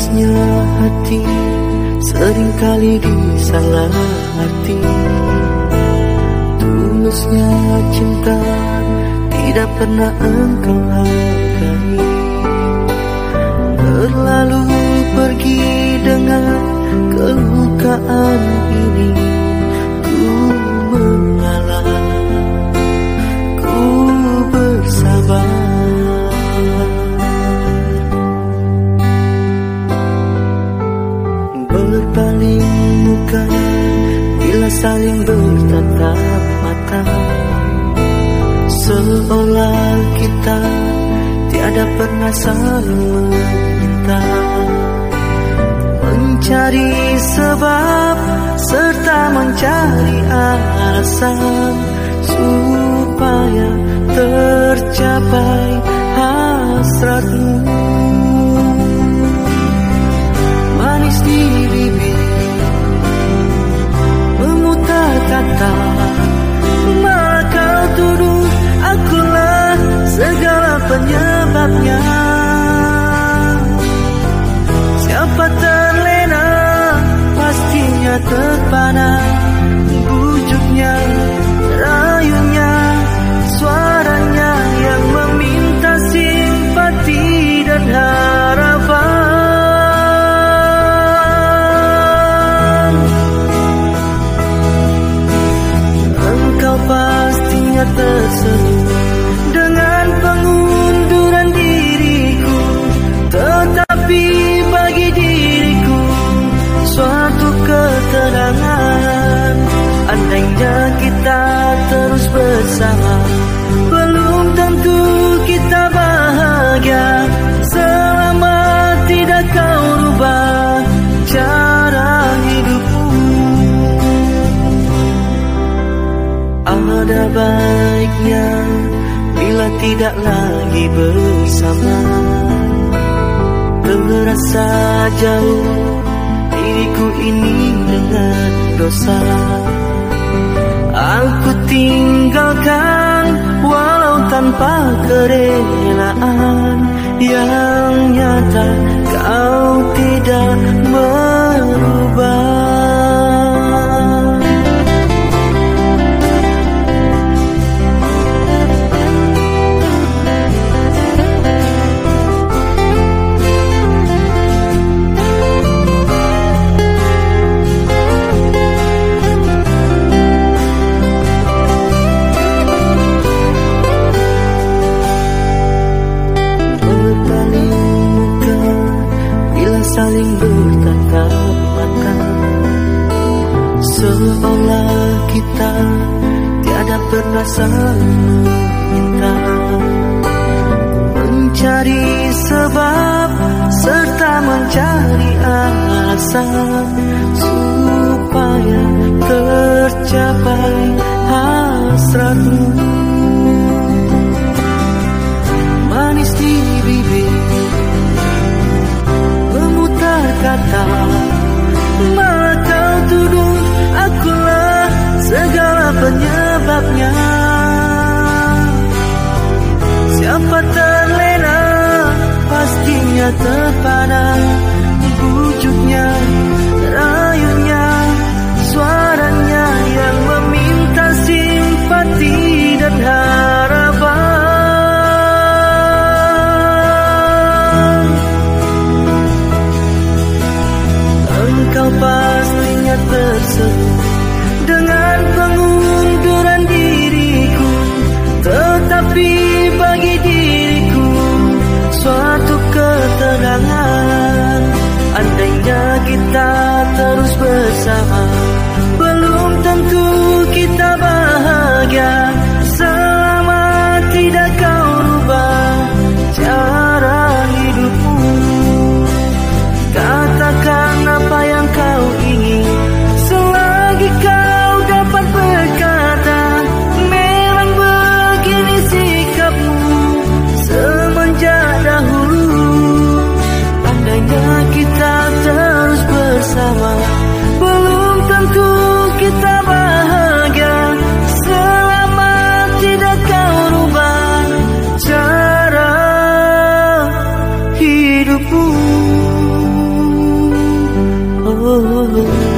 Derasnya hati Seringkali disalah hati. Tulusnya cinta Tidak pernah engkau hargai Terlalu pergi dengan kelukaan ini bertatap mata. Seolah kita Tiada pernah saling meminta. Mencari sebab Serta mencari alasan Supaya tercapai sana tidak lagi bersama. Terasa jauh diriku ini dengan dosa. Aku tinggalkan walau tanpa kerelaan. Yang nyata kau tidak merubah kita tiada pernah meminta. Mencari sebab serta mencari alasan supaya tercapai hasratmu 的发簪。Lord.